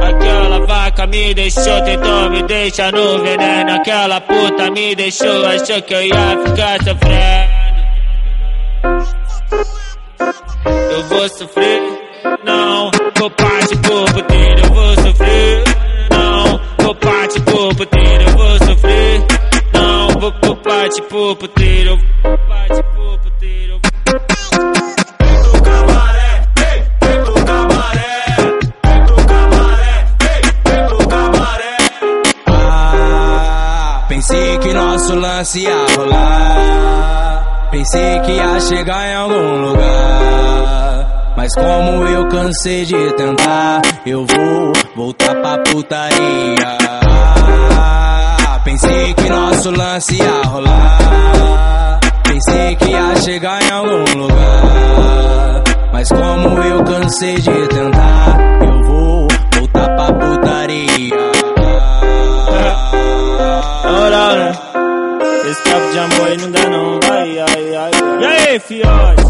Aquela vaca me deixou, tentou me deixar no veneno. Aquela puta me deixou, achou que eu ia ficar sofrendo. Eu vou sofrer, não, vou parte por puteiro. Eu vou sofrer, não, vou parte por puteiro. Eu vou sofrer, não, vou parte por puteiro. Eu vou parte por puteiro. Nosso lance ia rolar. Pensei que ia chegar em algum lugar. Mas como eu cansei de tentar, eu vou voltar pra putaria. Pensei que nosso lance ia rolar. Pensei que ia chegar em algum lugar. Mas como eu cansei de tentar, Esse papo de amor aí não dá não. Ai, ai, ai. E aí, fiote?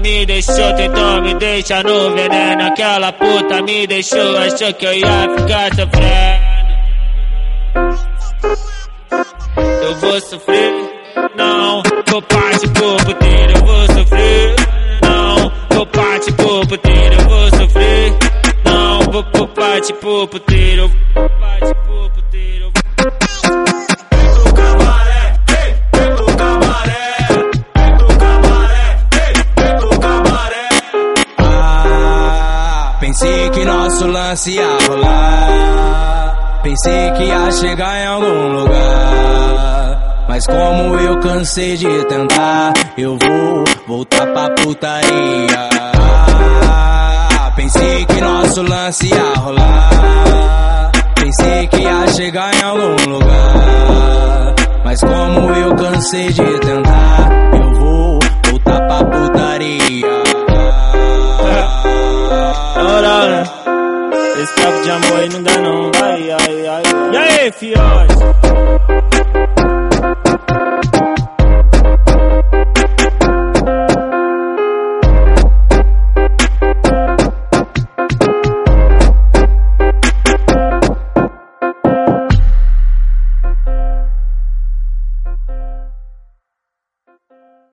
Me deixou, tentou me deixar no veneno. Aquela puta me deixou, achou que eu ia ficar sofrendo. Eu vou sofrer, não, vou partir pro puteiro, eu vou sofrer, não, vou partir pro puteiro, eu vou sofrer, não, vou, partir pro puteiro, vou partir pro. Ah, pensei que nosso lance ia rolar. Pensei que ia chegar em algum lugar. Mas como eu cansei de tentar, eu vou voltar pra putaria. Ah, pensei que nosso lance ia rolar. Pensei que ia chegar em algum lugar. Mas como eu cansei de tentar, eu vou voltar pra putaria. Na moral, né? Esse papo de amor aí não dá não. Ai, ai. E aí, fiote?